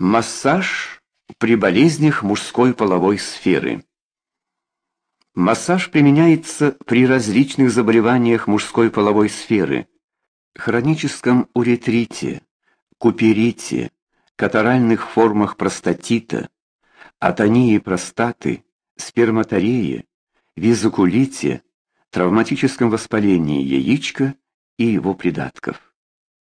Массаж при болезнях мужской половой сферы. Массаж применяется при различных заболеваниях мужской половой сферы, хроническом уретрите, куперите, катаральных формах простатита, атонии простаты, сперматорее, визикулите, травматическом воспалении яичка и его придатков.